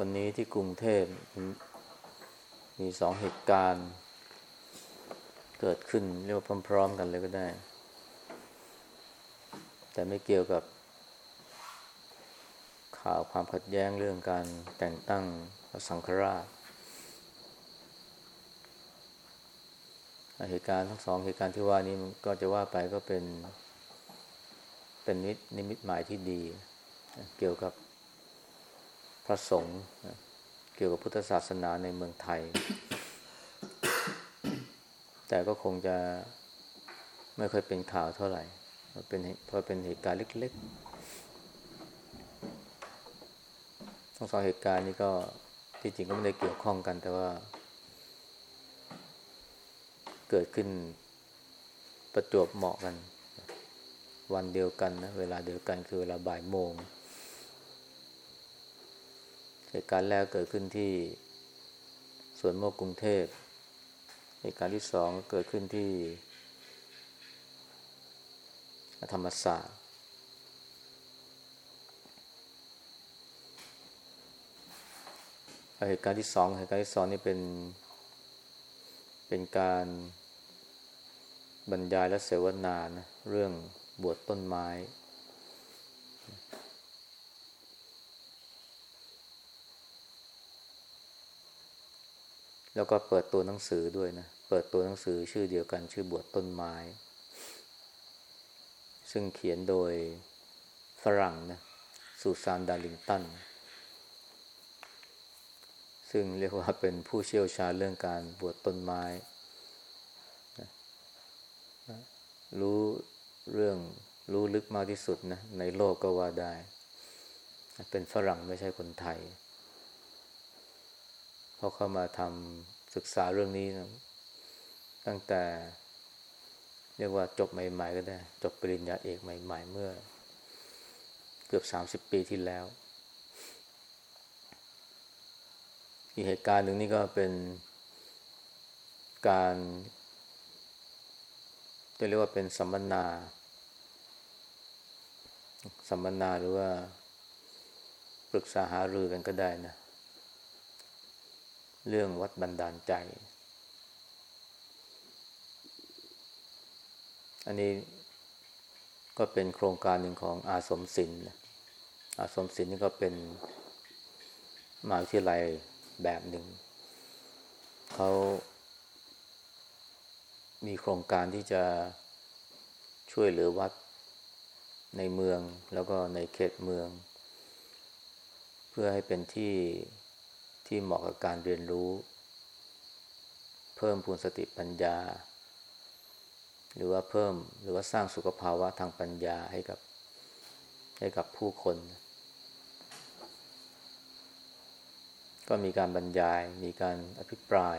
วันนี้ที่กรุงเทพมีสองเหตุการณ์ เกิดขึ้นเรียกว่าพร้อมๆกันเลยก็ได้ แต่ไม่เกี่ยวกับ ข่าวความขัดแย้งเรื่องการแต่งตั้งสังฆราชเหตุการณ์ทั้งสองเหตุการณ์ที่ว่านี้ก็จะว่าไปก็เป็น เป็นนินิมิตหมายที่ดี เกี่ยวกับ พระสงฆ์เกี่ยวกับพุทธศาสนาในเมืองไทย แต่ก็คงจะไม่เคยเป็นข่าวเท่าไหร่เป็นเพราะเป็นเหตุการณ์เล็กๆทั้งสองเหตุการณ์นี้ก็ที่จริงก็ไม่ได้เกี่ยวข้องกันแต่ว่า เกิดขึ้นประจวบเหมาะกัน วันเดียวกันนะเวลาเดียวกันคือเวลาบ่ายโมง เหตุการณ์แรกเกิดขึ้นที่สวนโมกกรุงเทพเหตุการณ์ที่สองเกิดขึ้นที่ ธรรมศาสตร์ เหตุการณ์ที่สองเหตุการณ์ที่สองนี่เป็น เป็นการบรรยายและเสวนานะเรื่องบวชต้นไม้ แล้วก็เปิดตัวหนังสือด้วยนะ เปิดตัวหนังสือชื่อเดียวกันชื่อบวชต้นไม้ ซึ่งเขียนโดยฝรั่งนะสุซานดาริงตัน ซึ่งเรียกว่าเป็นผู้เชี่ยวชาญเรื่องการบวชต้นไม้ รู้เรื่องรู้ลึกมากที่สุดนะในโลกก็ว่าได้ เป็นฝรั่งไม่ใช่คนไทย พอเข้ามาทำศึกษาเรื่องนี้นะตั้งแต่ เรียกว่าจบใหม่ ๆ ก็ได้ จบปริญญาเอกใหม่ ๆ เมื่อ เกือบสามสิบปีที่แล้ว อีกเหตุการณ์หนึ่งนี่ก็เป็นการจะเรียกว่าเป็นสัมมนา สัมมนาหรือว่าปรึกษาหารือกันก็ได้นะ เรื่องวัดบันดาลใจ อันนี้ก็เป็นโครงการหนึ่งของอาสมศิลป์อาสมศิลป์นี่ก็เป็นมหาวิทยาลัยแบบหนึ่ง เขามีโครงการที่จะช่วยเหลือวัดในเมืองแล้วก็ในเขตเมือง เพื่อให้เป็นที่ ที่เหมาะกับการเรียนรู้ เพิ่มพูนสติปัญญา หรือว่าเพิ่มหรือว่าสร้างสุขภาวะทางปัญญาให้กับให้กับผู้คน ก็มีการบรรยาย มีการอภิปราย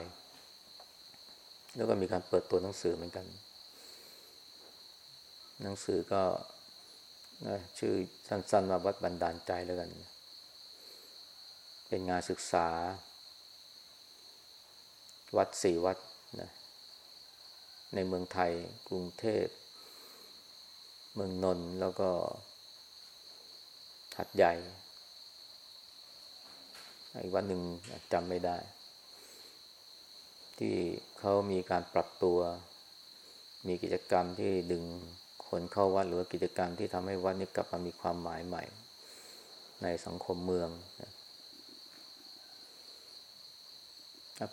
แล้วก็มีการเปิดตัวหนังสือเหมือนกัน หนังสือก็ชื่อสั้นๆมาวัดบันดาลใจแล้วกันเป็นงานศึกษา วัดสี่วัดนะในเมืองไทย กรุงเทพ เมืองนนท์แล้วก็หัดใหญ่อีกวันหนึ่งจำไม่ได้ ที่เขามีการปรับตัว มีกิจกรรมที่ดึงคนเข้าวัดหรือกิจกรรมที่ทำให้วัดนี้กลับมามีความหมายใหม่ ในสังคมเมืองนะ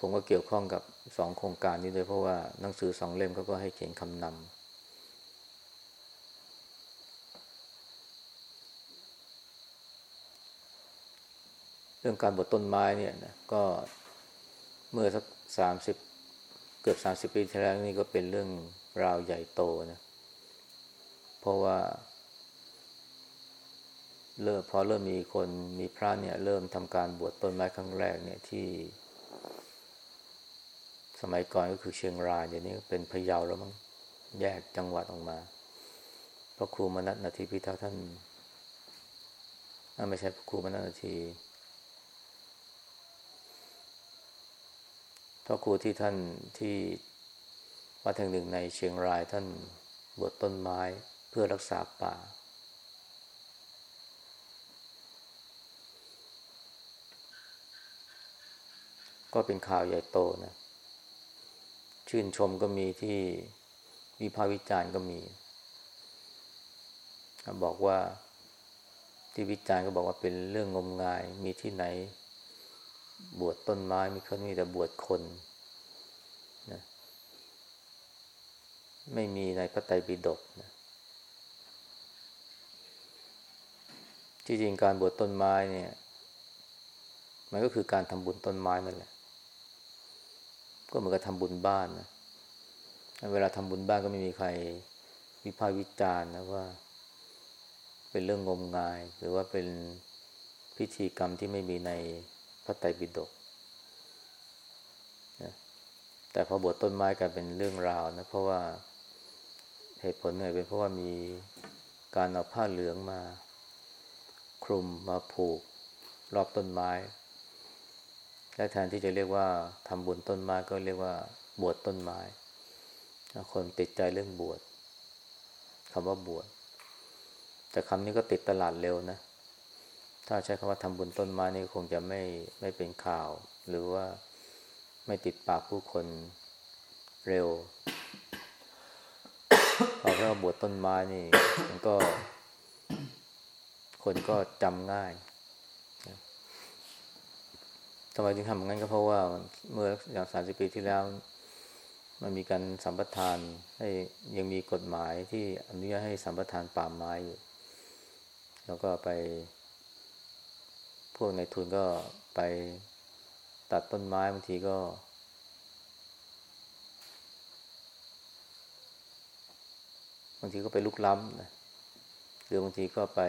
ผมก็เกี่ยวข้องกับสองโครงการนี้ด้วยเพราะว่าหนังสือสองเล่มเขาก็ให้เขียนคำนำ เรื่องการบดต้นไม้เนี่ยนะก็เมื่อสักสามสิบเกือบสามสิบปีที่แล้วนี่ก็เป็นเรื่องราวใหญ่โตนะ เพราะว่าเริ่มพอเริ่มมีคนมีพระเนี่ย เริ่มทำการบวชต้นไม้ครั้งแรกเนี่ยที่ มัยก่อนก็คือเชียงรายเดี๋ยวนี้เป็นพะเยาแล้วมั้งแยกจังหวัดออกมาพระครูมนัตนาทีพิทักษ์ท่านไม่ใช่พระครูมนัตนาทีพระครูที่ท่านที่วัดแห่งหนึ่งในเชียงรายท่านบวชต้นไม้เพื่อรักษาป่า ก็เป็นข่าวใหญ่โตนะ ชื่นชมก็มีที่วิพากษ์วิจารณ์ก็มีบอกว่าที่วิจารณ์ก็บอกว่าเป็นเรื่องงมงาย มีที่ไหน บวชต้นไม้มีคนมีแต่บวชคนนะไม่มีในพระไตรปิฎกนะที่จริงการบวชต้นไม้เนี่ย มันก็คือการทำบุญต้นไม้นั่นแหละ ก็เหมือนกับทำบุญบ้านนะเวลาทำบุญบ้านก็ไม่มีใครวิพากษ์วิจารณ์นะว่า เป็นเรื่องงมงาย หรือว่าเป็นพิธีกรรมที่ไม่มีในพระไตรปิฎกนะแต่พอบวชต้นไม้กลายเป็นเรื่องราวนะเพราะว่าเหตุผลหนึ่งเป็นเพราะว่ามีการเอาผ้าเหลืองมา คลุมมาผูก รอบต้นไม้ และแทนที่จะเรียกว่าทำบุญต้นไม้ก็เรียกว่าบวชต้นไม้ คนติดใจเรื่องบวชคำว่าบวชแต่คำนี้ก็ติดตลาดเร็วนะ ถ้าใช้คำว่าทำบุญต้นไม้นี่คงจะไม่ไม่เป็นข่าว หรือว่าไม่ติดปากผู้คนเร็วพอแค่ว่าบวชต้นไม้นี่ มันก็ คนก็จำง่าย ทำไมถึงทำอย่างนั้นก็เพราะว่าเมื่ออย่างสามสิบปีที่แล้ว มันมีการสัมปทานให้ยังมีกฎหมายที่อนุญาตให้สัมปทานป่าไม้อยู่ แล้วก็ไป พวกในทุนก็ไปตัดต้นไม้บางทีก็ บางทีก็ไปลุกล้ำนะหรือบางทีก็ไป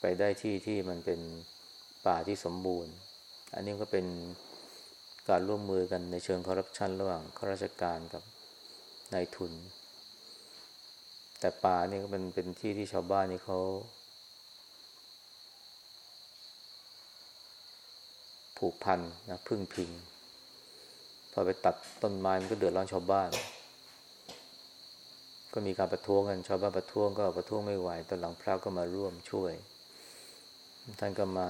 ไปได้ที่ที่มันเป็น ป่าที่สมบูรณ์ อันนี้ก็เป็นการร่วมมือกันในเชิงคอร์รัปชันระหว่างข้าราชการกับนายทุน แต่ป่านี่ก็เป็นเป็นที่ที่ชาวบ้านนี่เขาผูกพันนะพึ่งพิง พอไปตัดต้นไม้มันก็เดือดร้อนชาวบ้าน ก็มีการประท้วงกันชาวบ้านประท้วงก็ประท้วงไม่ไหวตอนหลังพระก็มาร่วมช่วย ท่านก็มา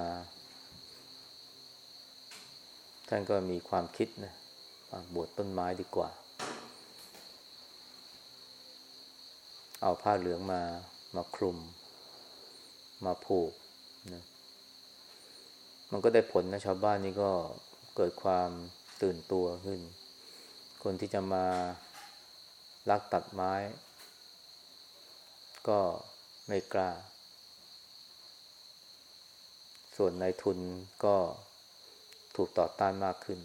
ท่านก็มีความคิดนะบวชต้นไม้ดีกว่า เอาผ้าเหลืองมามาคลุม มาผูกนะมันก็ได้ผลนะชาวบ้านนี่ก็เกิดความตื่นตัวขึ้น คนที่จะมาลักตัดไม้ ก็ไม่กล้า ส่วนนายทุนก็ ถูกต่อต้านมากขึ้น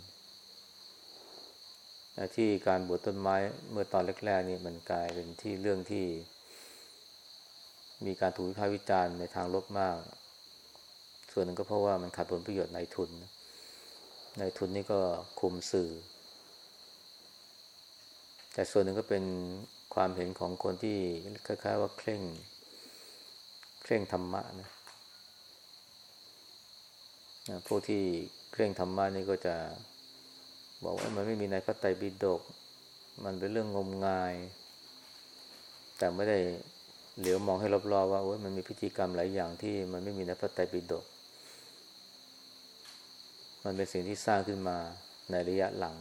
ที่การบวชต้นไม้เมื่อตอนแรกๆนี่มันกลายเป็นที่เรื่องที่ มีการถูกวิพากษ์วิจารณ์ในทางลบมาก ส่วนหนึ่งก็เพราะว่ามันขาดผลประโยชน์ในทุน ในทุนนี่ก็คุมสื่อ แต่ส่วนหนึ่งก็เป็นความเห็นของคนที่คล้ายๆว่าเคร่ง เคร่งธรรมะนะพวกที่ เคร่งธรรมะนี่ก็จะบอกว่ามันไม่มีในพระไตรปิฎกมันเป็นเรื่องงมงาย แต่ไม่ได้เหลียวมองให้รอบๆว่าโอ้ยมันมีพิธีกรรมหลายอย่างที่มันไม่มีในพระไตรปิฎกมันเป็นสิ่งที่สร้างขึ้นมาในระยะหลัง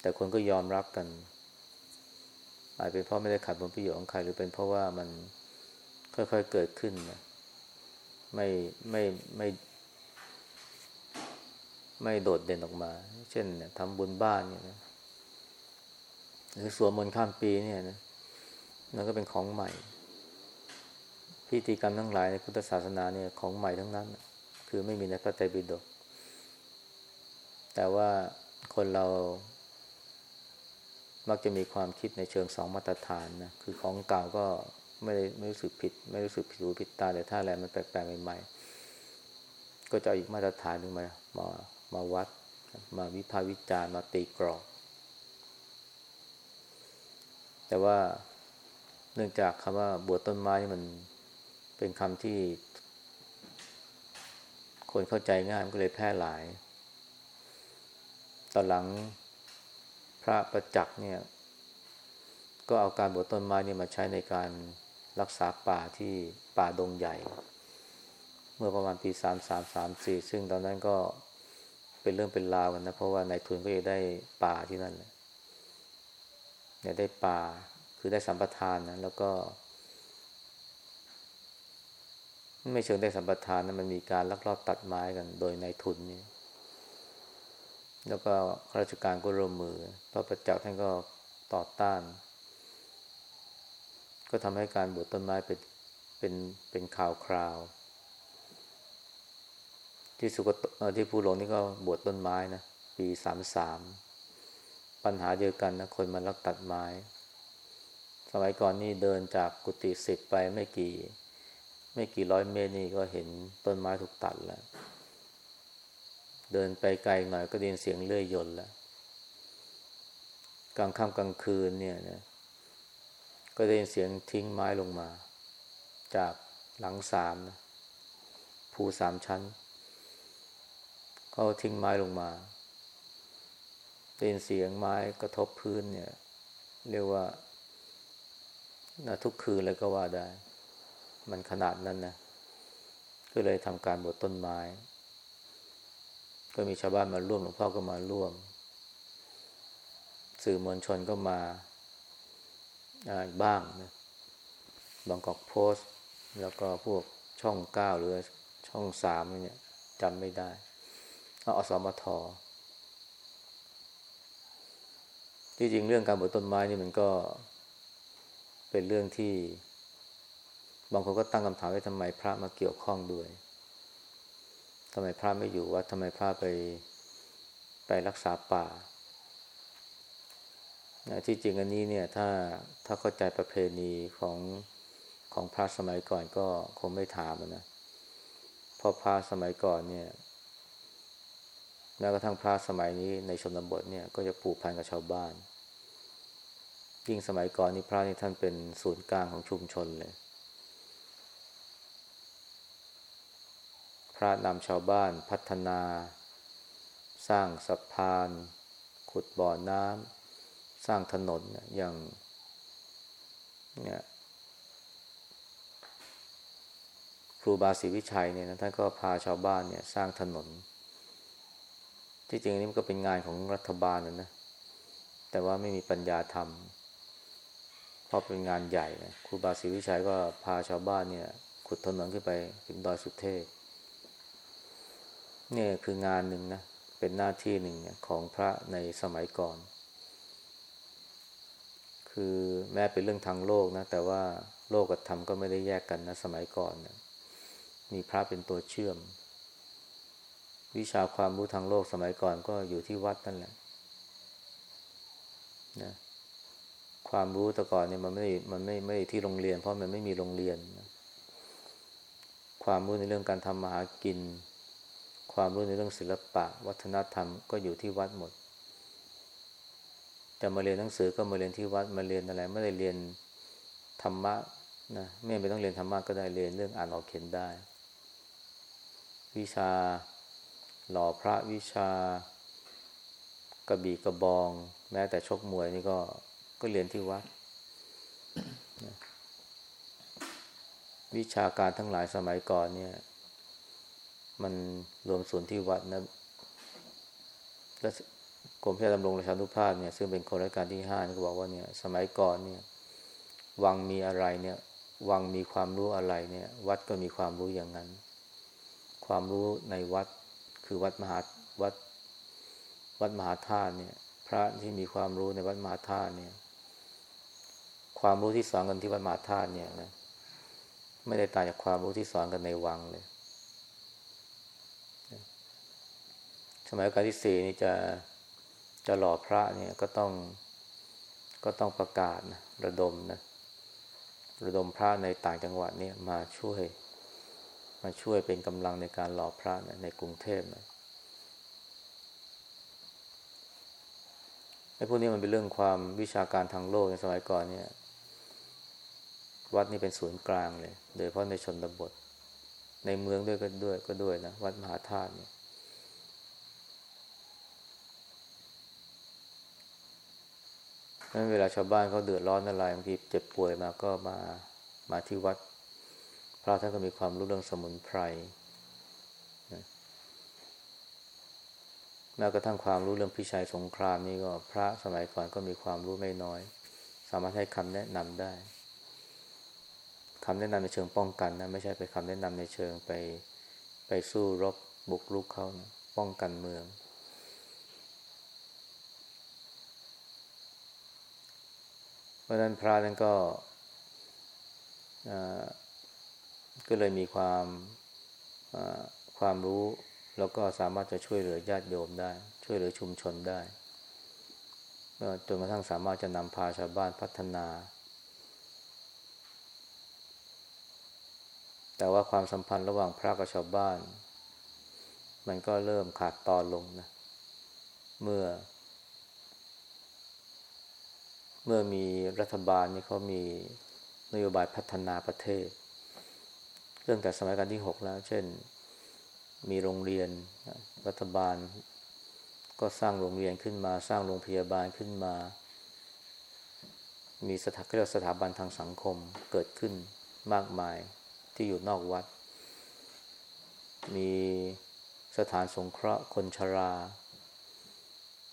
แต่คนก็ยอมรับกัน อาจเป็นเพราะไม่ได้ขัดผลประโยชน์ของใครหรือเป็นเพราะว่ามันค่อยๆเกิดขึ้นนะไม่ไม่ไม่ ไม่โดดเด่นออกมา เช่นทำบุญบ้านเนี่ยนะหรือสวดมนต์ข้ามปีเนี่ยนะมันก็เป็นของใหม่ พิธีกรรมทั้งหลายในพุทธศาสนาเนี่ยของใหม่ทั้งนั้น คือไม่มีในพระไตรปิฎกแต่ว่าคนเรา มักจะมีความคิดในเชิงสองมาตรฐานนะคือของเก่าก็ไม่ได้ไม่รู้สึกผิด ไม่รู้สึกผิดหูผิดตาแต่ถ้าอะไรมันแปลกๆใหม่ๆก็จะอีกมาตรฐานหนึ่งมามา มาวัด มาวิพากษ์วิจารณ์มาตีกรอบ แต่ว่าเนื่องจากคำว่าบวชต้นไม้มันเป็นคำที่ คนเข้าใจง่ายมันก็เลยแพร่หลาย ตอนหลังพระประจักษ์เนี่ย ก็เอาการบวชต้นไม้เนี่ยมาใช้ในการรักษาป่าที่ป่าดงใหญ่ เมื่อประมาณปีสามสามสามสี่ซึ่งตอนนั้นก็ เป็นเรื่องเป็นราวกันนะ เพราะว่านายทุนก็จะได้ป่าที่นั่นเนี่ยได้ป่าคือได้สัมปทานนะแล้วก็ ไม่เชิงได้สัมปทานนะมันมีการลักลอบตัดไม้กัน โดยนายทุนนี่แล้วก็ข้าราชการก็ร่วมมือพระประจักษ์ท่านก็ต่อต้าน ก็ทำให้การบวชต้นไม้เป็นเป็นเป็นข่าวคราว ที่สุกที่ภูหลงนี่ก็บวชต้นไม้นะปีสามสามปัญหาเดียวกันนะคนมาลักตัดไม้ สมัยก่อนนี่เดินจากกุฏิสิบไปไม่กี่ ไม่กี่ร้อยเมตรนี่ก็เห็นต้นไม้ถูกตัดแล้ว เดินไปไกลหน่อยก็ได้ยินเสียงเลื่อยยนต์แล้วกลางค่ำกลางคืนเนี่ยนะก็ได้ยินเสียงทิ้งไม้ลงมา จากหลังสามนะภูสามชั้น เขาทิ้งไม้ลงมาได้ยินเสียงไม้กระทบพื้นเนี่ย เรียกว่านะทุกคืนเลยก็ว่าได้ มันขนาดนั้นนะก็เลยทำการบดต้นไม้ ก็มีชาวบ้านมาร่วมหลวงพ่อก็มาร่วม สื่อมวลชนก็มาบ้างนะบางกอกโพสต์ แล้วก็พวกช่องเก้าหรือช่องสามเนี่ยจำไม่ได้ อาอสมทที่จริงเรื่องการปลูกต้นไม้นี่มันก็เป็นเรื่องที่ บางคนก็ตั้งคำถามว่าทำไมพระมาเกี่ยวข้องด้วยทำไมพระไม่อยู่วัดทำไมพระไปไปรักษาป่าที่จริงอันนี้เนี่ยถ้าถ้าเข้าใจประเพณีของของพระสมัยก่อนก็คงไม่ถามนะเพราะพระสมัยก่อนเนี่ย แม้กระทั่งพระสมัยนี้ในชนบทเนี่ยก็จะผูกพันกับชาวบ้าน ยิ่งสมัยก่อนนี่พระนี่ท่านเป็นศูนย์กลางของชุมชนเลย พระนำชาวบ้านพัฒนา สร้างสะพาน ขุดบ่อน้ำสร้างถนนอย่างเนี่ยครูบาศรีวิชัยเนี่ยนะท่านก็พาชาวบ้านเนี่ยสร้างถนน ที่จริงนี่มันก็เป็นงานของรัฐบาลนะนะ แต่ว่าไม่มีปัญญาทำเพราะเป็นงานใหญ่นะครูบาศรีวิชัยก็พาชาวบ้านเนี่ย ขุดถนนขึ้นไปถึงดอยสุเทพนี่คืองานหนึ่งนะ เป็นหน้าที่หนึ่งของพระในสมัยก่อน คือแม้เป็นเรื่องทางโลกนะ แต่ว่าโลกกับธรรมก็ไม่ได้แยกกันนะ สมัยก่อนนะมีพระเป็นตัวเชื่อม วิชาความรู้ทางโลกสมัยก่อนก็อยู่ที่วัดนั่นแหละนะความรู้แต่ก่อนเนี่ยมันไม่ มันไม่ไม่ที่โรงเรียน เพราะมันไม่มีโรงเรียนนะความรู้ในเรื่องการทำมาหากิน ความรู้ในเรื่องศิลปะ วัฒนธรรมก็อยู่ที่วัดหมดจะมาเรียนหนังสือก็มาเรียนที่วัดมาเรียนอะไรไม่ได้เรียนธรรมะนะไม่ไม่ต้องเรียนธรรมะก็ได้เรียนเรื่องอ่านออกเขียนได้ วิชา หล่อพระวิชากระบี่กระบอง แม้แต่ชกมวยนี่ก็ก็เรียนที่วัด วิชาการทั้งหลายสมัยก่อนเนี่ย มันรวมส่วนที่วัดนะและกรมแพทย์ดำรงราชานุภาพเนี่ยซึ่งเป็นคนรัชการที่ห้านี่ก็บอกว่าเนี่ย สมัยก่อนเนี่ย วังมีอะไรเนี่ย วังมีความรู้อะไรเนี่ย วัดก็มีความรู้อย่างนั้น ความรู้ในวัด คือวัดมหาวัดวัดมหาธาตุเนี่ย พระที่มีความรู้ในวัดมหาธาตุเนี่ย ความรู้ที่สอนกันที่วัดมหาธาตุเนี่ยนะไม่ได้ต่างจากความรู้ที่สอนกันในวังเลยสมัยการที่สี่นี่จะจะหล่อพระเนี่ยก็ต้องก็ต้องประกาศนะระดมนะระดมพระในต่างจังหวัดเนี่ยมาช่วย มาช่วยเป็นกำลังในการหล่อพระในกรุงเทพนะไอ้พวกนี้มันเป็นเรื่องความวิชาการทางโลกในสมัยก่อนเนี่ย วัดนี่เป็นศูนย์กลางเลย โดยเฉพาะในชนบท ในเมืองด้วยก็ด้วยก็ด้วยนะ วัดมหาธาตุเนี่ยนั้นเวลาชาวบ้านเขาเดือดร้อนอะไรบางทีเจ็บป่วยมาก็มามาที่วัด พระท่านก็มีความรู้เรื่องสมุนไพรแม้กระทั่งความรู้เรื่องพิชัยสงครามนี่ก็พระสมัยก่อนก็มีความรู้ไม่น้อย สามารถให้คำแนะนำได้คำแนะนำในเชิงป้องกันนะไม่ใช่ไปคำแนะนำในเชิงไปไปสู้รบบุกรุกเขานะป้องกันเมือง เพราะนั้นพระนั้นก็ ก็เลยมีความความรู้แล้วก็สามารถจะช่วยเหลือญาติโยมได้ ช่วยเหลือชุมชนได้จนกระทั่งสามารถจะนำพาชาวบ้านพัฒนา แต่ว่าความสัมพันธ์ระหว่างพระกับชาวบ้าน มันก็เริ่มขาดตอนลงนะ เมื่อ เมื่อมีรัฐบาลนี่เขามีนโยบายพัฒนาประเทศ เรื่องแต่สมัยการที่หกแล้ว เช่น มีโรงเรียนรัฐบาล ก็สร้างโรงเรียนขึ้นมา สร้างโรงพยาบาลขึ้นมา มีสถาเรียกสถาบันทางสังคมเกิดขึ้นมากมายที่อยู่นอกวัด มีสถานสงเคราะห์คนชรา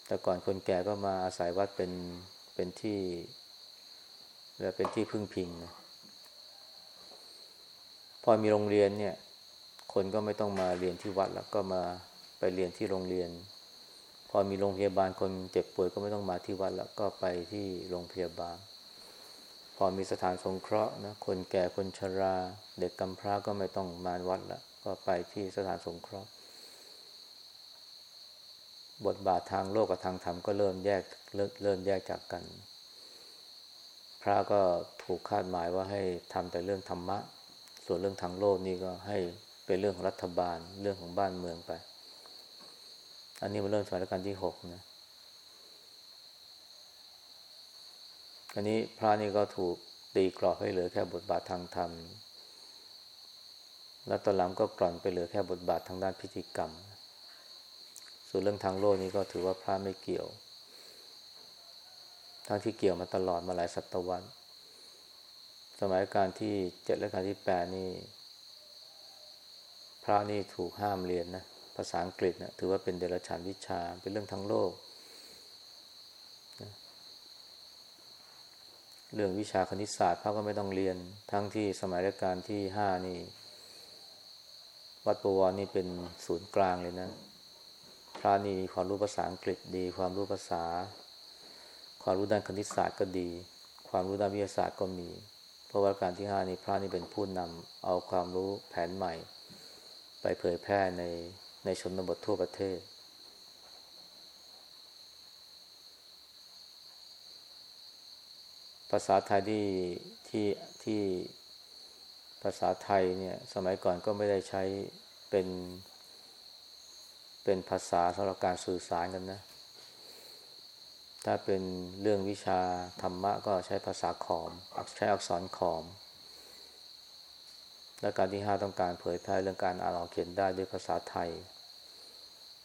แต่ก่อนคนแก่ก็มาอาศัยวัดเป็นเป็นที่และเป็นที่พึ่งพิงนะ อมีโรงเรียนเนี่ย คนก็ไม่ต้องมาเรียนที่วัดแล้วก็มาไปเรียนที่โรงเรียน พอมีโรงพยาบาลคนเจ็บป่วยก็ไม่ต้องมาที่วัดแล้วก็ไปที่โรงพยาบาล พอมีสถานสงเคราะห์นะคนแก่คนชรา เด็กกำพร้าก็ไม่ต้องมาวัดแล้วก็ไปที่สถานสงเคราะห์ บทบาททางโลกกับทางธรรมก็เริ่มแยกเริ่มแยกจากกัน พระก็ถูกคาดหมายว่าให้ทำแต่เรื่องธรรมะ ส่วนเรื่องทางโลกนี่ก็ให้เป็นเรื่องของรัฐบาลเรื่องของบ้านเมืองไป อันนี้มันเริ่มสมัยรัชกาลที่หกนะอันนี้พระนี่ก็ถูกตีกรอบให้เหลือแค่บทบาททางธรรม แล้วตอนหลังก็กล่อนไปเหลือแค่บทบาททางด้านพิธีกรรม ส่วนเรื่องทางโลกนี้ก็ถือว่าพระไม่เกี่ยว ทั้งที่เกี่ยวมาตลอดมาหลายศตวรรษ สมัยการที่เจ็ดและการที่แปดนี่ พระนี่ถูกห้ามเรียนนะ ภาษาอังกฤษนะถือว่าเป็นเดรัจฉานวิชา เป็นเรื่องทั้งโลกนะเรื่องวิชาคณิตศาสตร์พระก็ไม่ต้องเรียน ทั้งที่สมัยรัชกาลที่ห้านี่ วัดปวรนี่เป็นศูนย์กลางเลยนะ พระนี่มีความรู้ภาษาอังกฤษดี ความรู้ภาษา ความรู้ด้านคณิตศาสตร์ก็ดี ความรู้ด้านวิทยาศาสตร์ก็มี เพราะว่าการที่ห้านี่พระนี่เป็นผู้นำเอาความรู้แผนใหม่ ไปเผยแพร่ในในชนบททั่วประเทศ ภาษาไทยที่ที่ที่ภาษาไทยเนี่ยสมัยก่อนก็ไม่ได้ใช้เป็น เป็นภาษาสำหรับการสื่อสารกันนะ ถ้าเป็นเรื่องวิชาธรรมะก็ใช้ภาษาขอม ใช้อักษรขอม และการที่ห้าต้องการเผยแพร่เรื่องการอ่านออกเขียนได้ด้วยภาษาไทย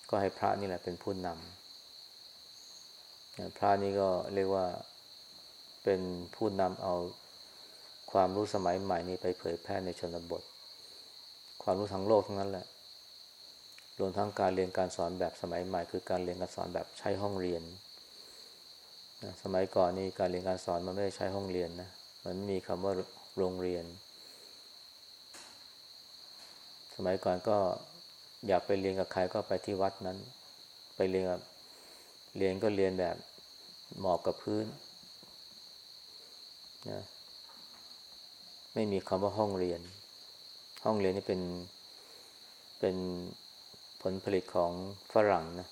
ก็ให้พระนี่แหละเป็นผู้นำพระนี่ก็เรียกว่าเป็นผู้นำเอาความรู้สมัยใหม่นี้ไปเผยแพร่ในชนบท ความรู้ทั้งโลกทั้งนั้นแหละรวมทั้งการเรียนการสอนแบบสมัยใหม่ คือการเรียนการสอนแบบใช้ห้องเรียน สมัยก่อนนี่การเรียนการสอนมันไม่ได้ใช้ห้องเรียนนะ มันมีคำว่าโรงเรียน สมัยก่อนก็อยากไปเรียนกับใครก็ไปที่วัดนั้น ไปเรียนกับเรียนก็เรียนแบบหมอบกับพื้นนะไม่มีคำว่าห้องเรียน ห้องเรียนนี่เป็นเป็นผลผลิตของฝรั่งนะ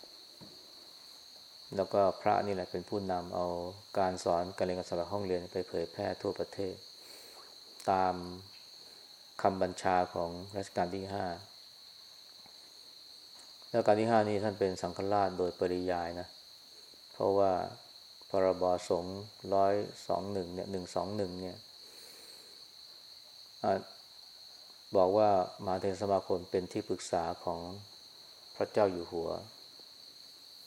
แล้วก็พระนี่แหละเป็นผู้นำเอาการสอนการเรียนการสอนห้องเรียนไปเผยแพร่ทั่วประเทศ ตามคำบัญชาของรัชกาลที่ห้ารัชกาลที่ห้านี้ท่านเป็นสังฆราชโดยปริยายนะ เพราะว่าพรบสงฆ์ร้อยสองหนึ่งเนี่ยหนึ่งสองหนึ่งเนี่ยบอกว่ามหาเทรสมาคมเป็นที่ปรึกษาของพระเจ้าอยู่หัว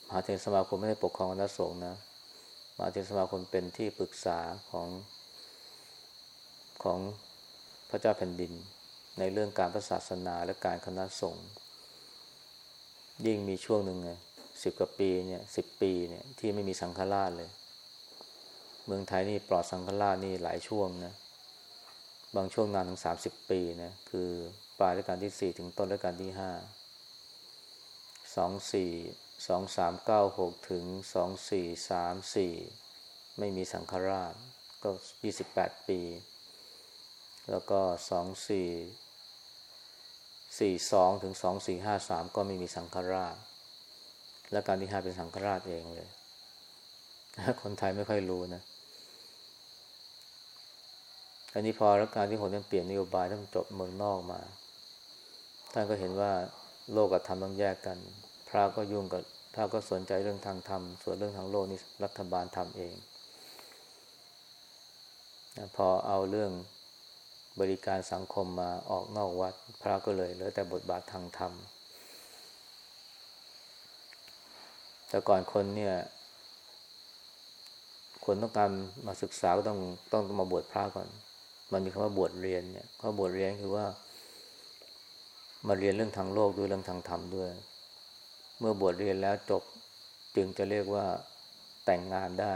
มหาเทรสมาคมไม่ได้ปกครองคณะสงฆ์นะมหาเทรสมาคมเป็นที่ปรึกษาของของพระเจ้าแผ่นดิน ในเรื่องการพระศาสนาและการคณะสงฆ์ยิ่งมีช่วงหนึ่งไงสิบกว่าปีเนี่ยสิบปีเนี่ยที่ไม่มีสังฆราชเลย เมืองไทยนี่ปลอดสังฆราชนี่หลายช่วงนะ บางช่วงนานถึงสามสิบปีนะคือปลายรัชกาลที่สี่ถึงต้นรัชกาลที่ห้าสองสี่ สองสามเก้าหกถึงสองสี่สามสี่ไม่มีสังฆราชก็ยี่สิบแปดปี แล้วก็สองสี่สี่สองถึงสองสี่ห้าสามก็ไม่มีสังฆราช และการที่ห้าเป็นสังฆราชเองเลย คนไทยไม่ค่อยรู้นะ อันนี้พอรัชการที่หกนั้นเปลี่ยนนโยบายท่านจบเมืองนอกมา ท่านก็เห็นว่าโลกกับธรรมต้องแยกกัน พระก็ยุ่งกับ พระก็สนใจเรื่องทางธรรม ส่วนเรื่องทางโลกนี่รัฐบาลทำเองนะพอเอาเรื่องบริการสังคมมาออกนอกวัด พระก็เลยเหลือแต่บทบาททางธรรม แต่ก่อนคนเนี่ย คนต้องการมาศึกษาก็ต้องต้องมาบวชพระก่อน มันมีคำว่าบวชเรียนเนี่ยเขาบวชเรียนคือว่า มาเรียนเรื่องทางโลกด้วยเรื่องทางธรรมด้วย เมื่อบวชเรียนแล้วจบจึงจะเรียกว่าแต่งงานได้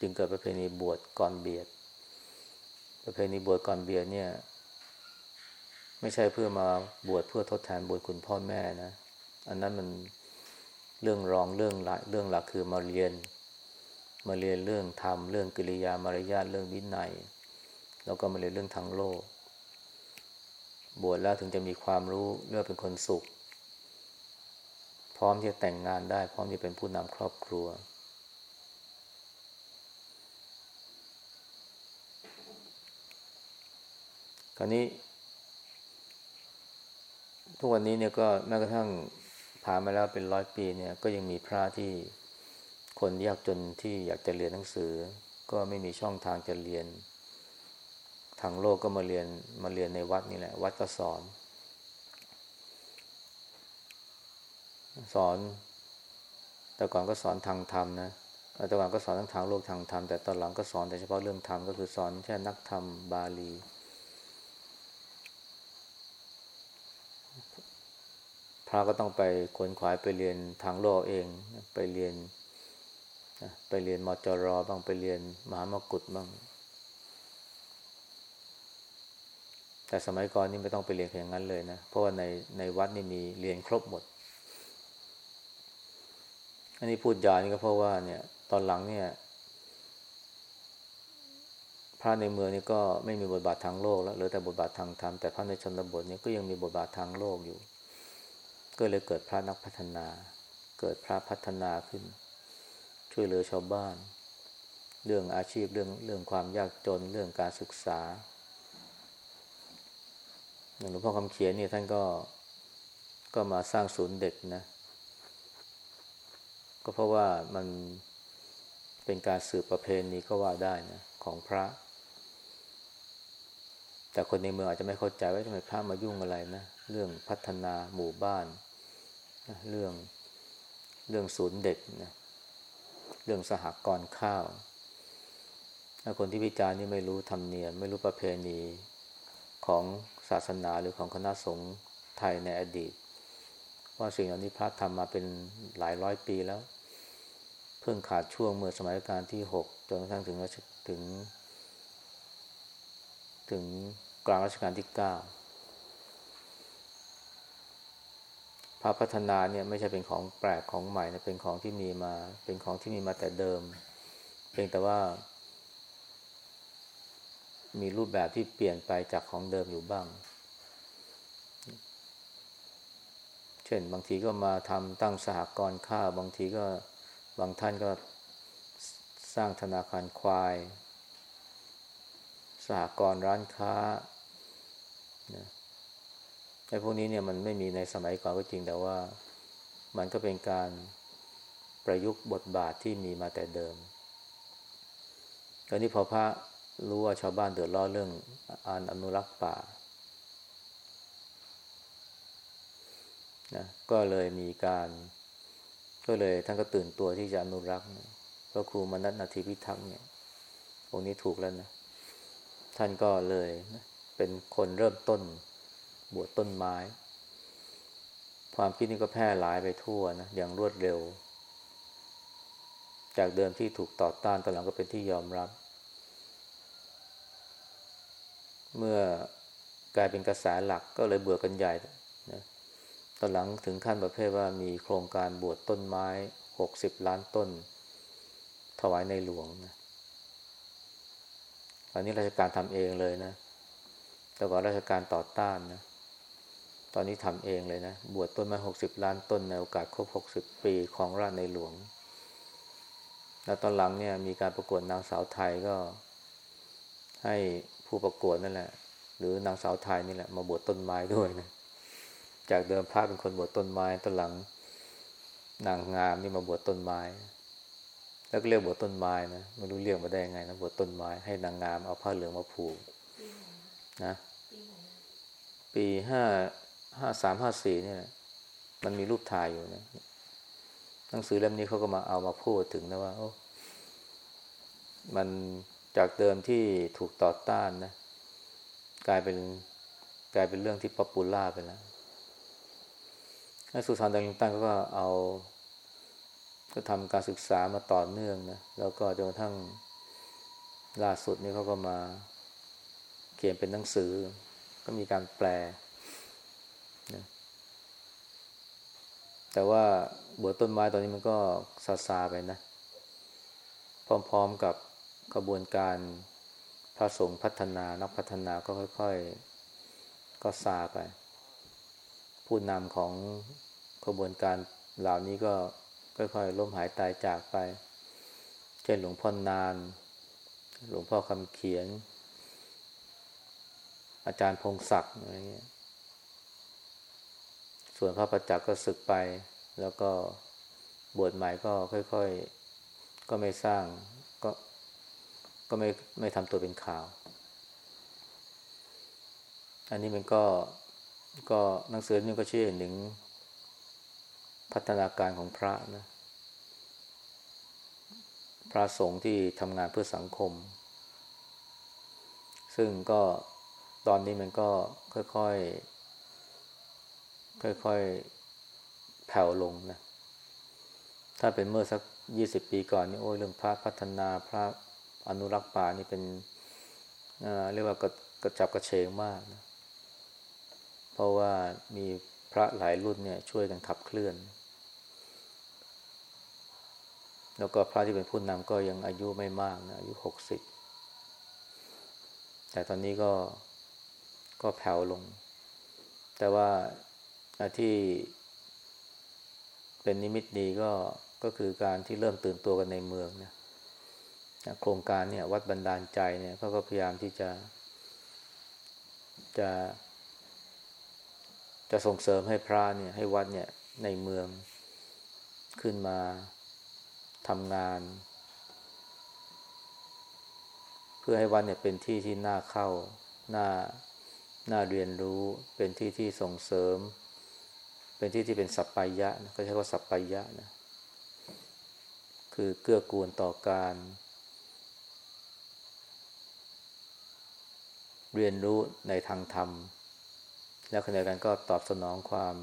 จึงเกิดประเพณีบวชก่อนเบียด ประเพณีบวชก่อนเบียดเนี่ย ไม่ใช่เพื่อมาบวชเพื่อทดแทนบุญคุณพ่อแม่นะ อันนั้นมันเรื่องรองเรื่องหลักเรื่องหลักคือมาเรียน มาเรียนเรื่องธรรมเรื่องกิริยามารยาทเรื่องวินัย แล้วก็มาเรียนเรื่องทางโลก บวชแล้วถึงจะมีความรู้เรื่องเป็นคนสุข พร้อมที่จะแต่งงานได้ พร้อมที่เป็นผู้นำครอบครัว คราวนี้ ทุกวันนี้เนี่ยก็แม้กระทั่งผ่านมาแล้วเป็นร้อยปีเนี่ย ก็ยังมีพระที่คนยากจนที่อยากจะเรียนหนังสือ ก็ไม่มีช่องทางจะเรียน ทางโลกก็มาเรียนมาเรียนในวัดนี่แหละ วัดก็สอน สอน แต่ก่อนก็สอนทางธรรมนะแต่ก่อนก็สอนทั้งทางโลกทางธรรมแต่ตอนหลังก็สอนแต่เฉพาะเรื่องธรรมก็คือสอนแค่นักธรรมบาลี พระก็ต้องไปขนขวายไปเรียนทางโลกเองไปเรียนไปเรียนมจรบ้างไปเรียนมหามกุฏบ้าง แต่สมัยก่อนนี่ไม่ต้องไปเรียนอย่างนั้นเลยนะ เพราะว่าในในวัดนี่มีเรียนครบหมด อันนี้พูดยานี่ก็เพราะว่าเนี่ย ตอนหลังเนี่ย พระในเมืองนี่ก็ไม่มีบทบาททางโลกแล้วเหลือแต่บทบาททางธรรมแต่พระในชนบทนี่ก็ยังมีบทบาททางโลกอยู่ ก็เลยเกิดพระนักพัฒนา เกิดพระพัฒนาขึ้น ช่วยเหลือชาวบ้าน เรื่องอาชีพเรื่องเรื่องความยากจนเรื่องการศึกษาอย่างหลวงพ่อคำเขียนนี่ท่านก็ก็มาสร้างศูนย์เด็กนะ ก็เพราะว่ามันเป็นการสืบประเพณีก็ว่าได้นะของพระ แต่คนในเมืองอาจจะไม่เข้าใจว่าทำไมพระมายุ่งอะไรนะ เรื่องพัฒนาหมู่บ้านเรื่องเรื่องศูนย์เด็กนะเรื่องสหกรณ์ข้าวถ้าคนที่วิจารณ์นี่ไม่รู้ธรรมเนียมไม่รู้ประเพณีของศาสนาหรือของคณะสงฆ์ไทยในอดีต ว่าสิ่งเหล่านี้พระทำมาเป็นหลายร้อยปีแล้ว พิ่งขาดช่วงเมื่อสมัยการที่หกจนกระทั่งถึงถึง ถึงกลางรัชกาลที่เก้าพระพัฒนาเนี่ยไม่ใช่เป็นของแปลกของใหม่นะเป็นของที่มีมา เป็นของที่มีมาแต่เดิม เพียงแต่ว่า มีรูปแบบที่เปลี่ยนไปจากของเดิมอยู่บ้าง เช่นบางทีก็มาทำตั้งสหกรณ์ข้าวบางทีก็ บางท่านก็สร้างธนาคารควาย สหกรณ์ร้านค้านะไอ้พวกนี้เนี่ยมันไม่มีในสมัยก่อนก็จริงแต่ว่ามันก็เป็นการประยุกต์บทบาทที่มีมาแต่เดิมตอนนี้พอพระรู้ว่าชาวบ้านเดือดร้อนเรื่องอานอนุรักษ์ป่านะก็เลยมีการ ก็เลยท่านก็ตื่นตัวที่จะอนุรักษ์พระครูมนัตนาทีพิทักษ์เนี่ยตรงนี้ถูกแล้วนะ ท่านก็เลยเป็นคนเริ่มต้นบวชต้นไม้ ความคิดนี้ก็แพร่หลายไปทั่วนะอย่างรวดเร็ว จากเดิมที่ถูกต่อต้านตอนหลังก็เป็นที่ยอมรับ เมื่อกลายเป็นกระแสหลักก็เลยเบื่อกันใหญ่ ตอนหลังถึงขั้นประเภทว่ามีโครงการบวชต้นไม้หกสิบล้านต้น ถวายในหลวงนะตอนนี้ราชการทำเองเลยนะ แต่ก่อนราชการต่อต้านนะ ตอนนี้ทำเองเลยนะ บวชต้นไม้หกสิบล้านต้นในโอกาสครบหกสิบปีของราชในหลวง แล้วตอนหลังเนี่ยมีการประกวดนางสาวไทยก็ ให้ผู้ประกวดนั่นแหละ หรือนางสาวไทยนี่แหละ มาบวชต้นไม้ด้วยนะ จากเดิมพระเป็นคนบวชต้นไม้ตอนหลังนางงามนี่มาบวชต้นไม้ แล้วก็เรียกบวชต้นไม้นะไม่รู้เรียกมาได้ยังไงนะบวชต้นไม้ให้นางงามเอาผ้าเหลืองมาผูกนะ ปีห้าห้าสามห้าสี่เนี่ยมันมีรูปถ่ายอยู่นะหนังสือเล่มนี้เขาก็มาเอามาพูดถึงนะว่าโอ้มันจากเดิมที่ถูกต่อต้านนะ กลายเป็นกลายเป็นเรื่องที่ป๊อปปูล่าไปแล้ว สุสานดังลิงตันก็เอาก็ทำการศึกษามาต่อเนื่องนะ แล้วก็จนกระทั่งล่าสุดนี่เขาก็มาเขียนเป็นหนังสือ ก็มีการแปลนะแต่ว่าบัวต้นไม้ตอนนี้มันก็ซาซาไปนะ พร้อมๆกับกระบวนการพระสงฆ์พัฒนานักพัฒนาก็ค่อย ๆ ก็ซาไป ผู้นำของ กระบวนการเหล่านี้ก็ค่อยๆล้มหายตายจากไป เช่นหลวงพ่อนาน หลวงพ่อคำเขียน อาจารย์พงศักดิ์อะไรเงี้ย ส่วนพระประจักษ์ก็ศึกไป แล้วก็บวชใหม่ก็ค่อยๆ ก็ไม่สร้าง ก็ก็ไม่ไม่ทำตัวเป็นข่าว อันนี้มันก็ก็หนังสือนี่ก็ชี้เห็นถึง พัฒนาการของพระนะ พระสงฆ์ที่ทำงานเพื่อสังคม ซึ่งก็ตอนนี้มันก็ค่อยๆ ค่อยๆ แผ่วลงนะ ถ้าเป็นเมื่อสักยี่สิบปีก่อนนี่โอ้ยเรื่องพระพัฒนาพระอนุรักษ์ป่านี่เป็นเรียกว่ากระกระจับกระเฉงมากนะ เพราะว่ามีพระหลายรุ่นเนี่ยช่วยกันขับเคลื่อน แล้วก็พระที่เป็นผู้นำก็ยังอายุไม่มากนะอายุหกสิบแต่ตอนนี้ก็ก็แผ่วลง แต่ว่าที่เป็นนิมิตดีก็ก็คือการที่เริ่มตื่นตัวกันในเมืองนะโครงการเนี่ยวัดบันดาลใจเนี่ยเขาก็พยายามที่จะ จะ จะส่งเสริมให้พระเนี่ยให้วัดเนี่ยในเมืองขึ้นมา ทำงาน เพื่อให้วัดเนี่ยเป็นที่ที่น่าเข้าน่าน่าเรียนรู้ เป็นที่ที่ส่งเสริม เป็นที่ที่เป็นสัปปายะนะก็ใช้ว่าสัปปายะนะคือเกื้อกูลต่อการ เรียนรู้ในทางธรรม แล้วขณะเดียวกันก็ตอบสนองความ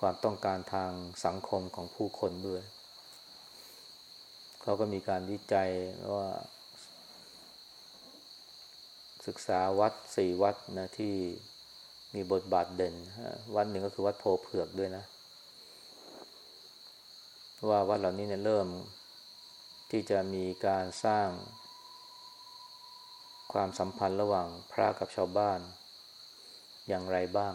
ความต้องการทางสังคมของผู้คนด้วย เขาก็มีการวิจัยว่า ศึกษาวัดสี่วัดนะที่มีบทบาทเด่น วัดหนึ่งก็คือวัดโพเผือกด้วยนะ ว่าวัดเหล่านี้เนี่ยเริ่มที่จะมีการสร้าง ความสัมพันธ์ระหว่างพระกับชาวบ้าน อย่างไรบ้าง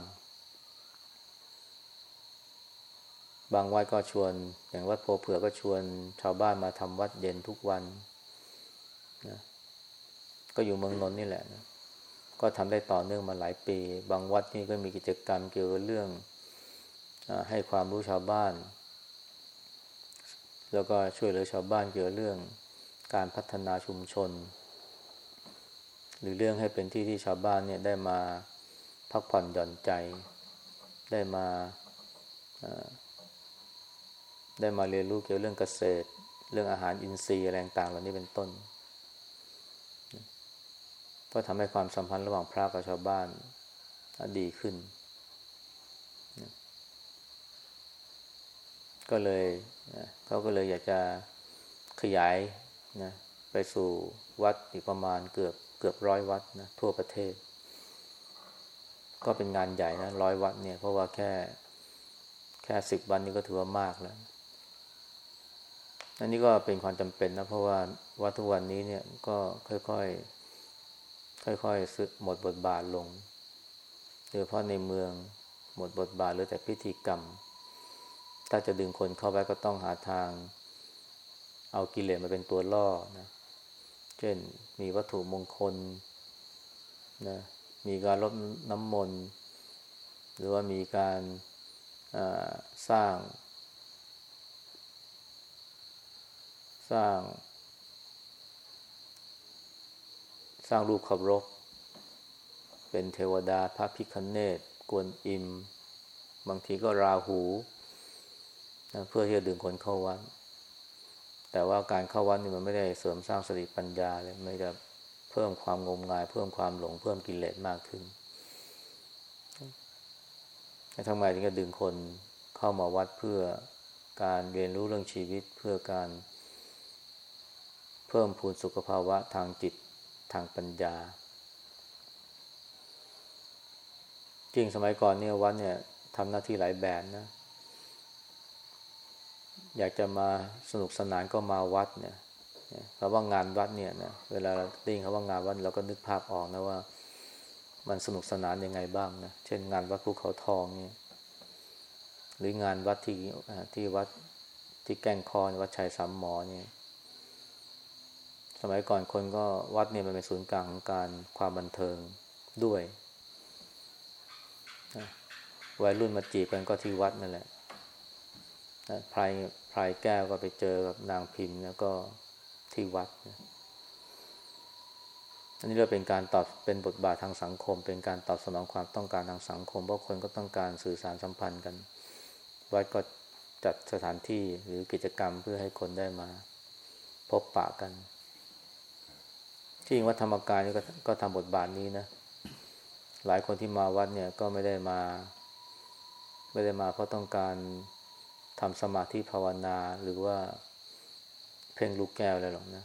บางวัดก็ชวน อย่างวัดโพเผือก็ชวนชาวบ้านมาทำวัดเย็นทุกวันนะก็อยู่เมืองนนท์นี่แหละนะก็ทำได้ต่อเนื่องมาหลายปี บางวัดนี่ก็มีกิจกรรมเกี่ยวกับเรื่องอให้ความรู้ชาวบ้าน แล้วก็ช่วยเหลือชาวบ้านเกี่ยวกับเรื่องการพัฒนาชุมชน หรือเรื่องให้เป็นที่ที่ชาวบ้านเนี่ยได้มาพักผ่อนหย่อนใจ ได้มา ได้มาเรียนรู้เกี่ยวกับเรื่องเกษตร เรื่องอาหารอินทรีย์อะไรต่างๆเหล่านี้เป็นต้น ก็ทำให้ความสัมพันธ์ระหว่างพระกับชาวบ้านดีขึ้น ก็เลยเขาก็เลยอยากจะขยายนะไปสู่วัดอีกประมาณเกือบเกือบร้อยวัดนะทั่วประเทศ ก็เป็นงานใหญ่นะร้อยวัดเนี่ยเพราะว่าแค่แค่สิบวันนี้ก็ถือว่ามากแล้ว อันนี้ก็เป็นความจำเป็นนะ เพราะว่าวัดทุกวันนี้เนี่ยก็ค่อยๆค่อยๆสึกหมดบทบาทลงโดยเฉพาะในเมืองหมดบทบาทหรือแต่พิธีกรรม ถ้าจะดึงคนเข้าไปก็ต้องหาทาง เอากิเลสมาเป็นตัวล่อนะ เช่นมีวัตถุมงคลนะมีการลดน้ำมนต์ หรือว่ามีการสร้าง สร้าง สร้างรูปขับรบ เป็นเทวดาพระพิคเนตกวนอิม บางทีก็ราหูนะเพื่อที่จะดึงคนเข้าวัด แต่ว่าการเข้าวัดนี่มันไม่ได้เสริมสร้างสติปัญญาเลยไม่ได้เพิ่มความงมงาย เพิ่มความหลงเพิ่มกิเลสมากขึ้นทำไมถึงจะดึงคนเข้ามาวัดเพื่อการเรียนรู้เรื่องชีวิตเพื่อการ เพิ่มพูนสุขภาวะทางจิตทางปัญญา จริงสมัยก่อนเนี่ยวัดเนี่ยทำหน้าที่หลายแบบนะ อยากจะมาสนุกสนานก็มาวัดเนี่ยคำว่างานวัดเนี่ยนะเวลาเราได้ยินคำว่างานวัดเราก็นึกภาพออกนะว่า มันสนุกสนานยังไงบ้างนะเช่นงานวัดภูเขาทองเนี่ยหรืองานวัดที่ที่วัดที่แก้งคอนวัดชัยสามหมอเนี่ย สมัยก่อนคนก็วัดเนี่ยมันเป็นศูนย์กลางของการความบันเทิงด้วยวัยรุ่นมาจีบกันก็ที่วัดนั่นแหละพลายพลายแก้วก็ไปเจอกับนางพิมพ์แล้วก็ที่วัดอันนี้เราเป็นการตอบเป็นบทบาททางสังคม เป็นการตอบสนองความต้องการทางสังคม เพราะคนก็ต้องการสื่อสารสัมพันธ์กัน วัดก็จัดสถานที่หรือกิจกรรมเพื่อให้คนได้มา พบปะกัน ที่วัดธรรมกายก็ก็ทำบทบาทนี้นะ หลายคนที่มาวัดเนี่ยก็ไม่ได้มา ไม่ได้มาเพราะต้องการทำสมาธิภาวนาหรือว่าเพ่งลูกแก้วอะไรหรอกนะ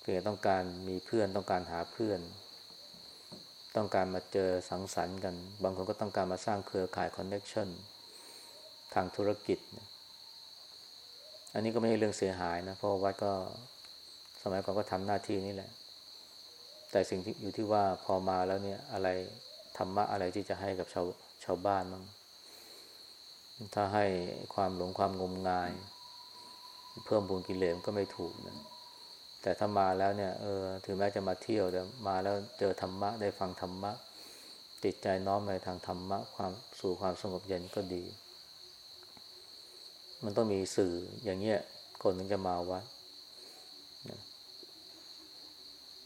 เพียงต้องการมีเพื่อนต้องการหาเพื่อน ต้องการมาเจอสังสรรค์กัน บางคนก็ต้องการมาสร้างเครือข่ายคอนเน็ชันทางธุรกิจอันนี้ก็ไม่ใช่เรื่องเสียหายนะ เพราะวัดก็สมัยก่อนก็ทำหน้าที่นี่แหละ แต่สิ่งที่อยู่ที่ว่าพอมาแล้วเนี่ยอะไรธรรมะอะไรที่จะให้กับชาวชาวบ้านมั้งถ้าให้ความหลงความงมงาย เพิ่มบุญกิเลสก็ไม่ถูกนะแต่ถ้ามาแล้วเนี่ยเออถึงแม้จะมาเที่ยวแต่มาแล้วเจอธรรมะได้ฟังธรรมะ ติดใจน้อมไปทางธรรมะ ความสู่ความสงบเย็นก็ดี มันต้องมีสื่ออย่างเงี้ยคนถึงจะมาวัดนะ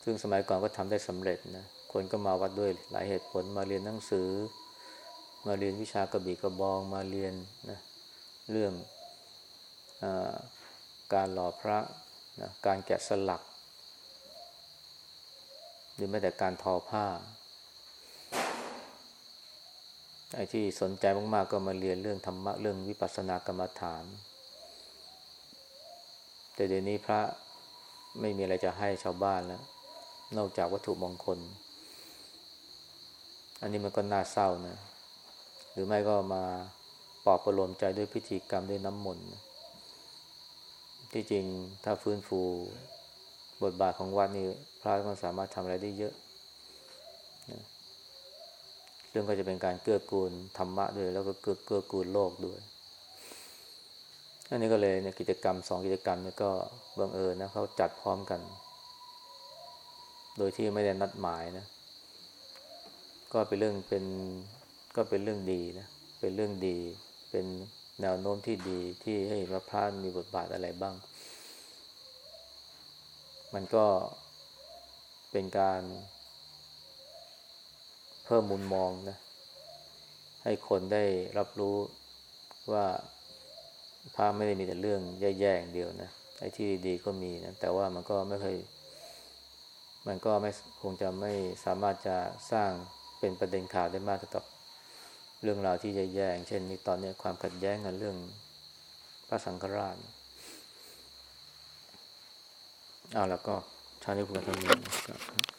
ซึ่งสมัยก่อนก็ทำได้สำเร็จนะคนก็มาวัดด้วยหลายเหตุผลมาเรียนหนังสือ มาเรียนวิชากระบี่กระบองมาเรียนนะเรื่องอการหล่อพระนะการแกะสลัก หรือแม้แต่การทอผ้าไอ้ที่สนใจมากๆก็มาเรียนเรื่องธรรมะเรื่องวิปัสสนากรรมฐาน แต่เดี๋ยวนี้พระไม่มีอะไรจะให้ชาวบ้านแล้ว นอกจากวัตถุมงคล อันนี้มันก็น่าเศร้านะ หรือไม่ก็มาปลอบประโลมใจด้วยพิธีกรรมด้วยน้ำมนต์ที่จริงถ้าฟื้นฟูบทบาทของวัดนี่พระก็สามารถทำอะไรได้เยอะเรื่องก็จะเป็นการเกื้อกูลธรรมะด้วย แล้วก็เกื้อเกื้อกูลโลกด้วย อันนี้ก็เลยเนี่ยกิจกรรมสองกิจกรรมนี่ก็บังเอิญนะเขาจัดพร้อมกัน โดยที่ไม่ได้นัดหมายนะ ก็เป็นเรื่องเป็นก็เป็นเรื่องดีนะ เป็นเรื่องดี เป็นแนวโน้มที่ดีที่ให้พระพระมีบทบาทอะไรบ้าง มันก็เป็นการเพิ่มมุมมองนะ ให้คนได้รับรู้ว่าพระไม่ได้มีแต่เรื่องแย่ๆอย่างเดียวนะไอ้ที่ดีก็มีนะ แต่ว่ามันก็ไม่เคย มันก็ไม่คงจะไม่สามารถจะสร้างเป็นประเด็นข่าวได้มากเท่าเรื่องราวที่แย่ๆเช่นนี้ตอนนี้ความขัดแย้งกันเรื่องพระสังฆราชเอาแล้วก็ชาตินี้คุณกันเท่านี้นะครับ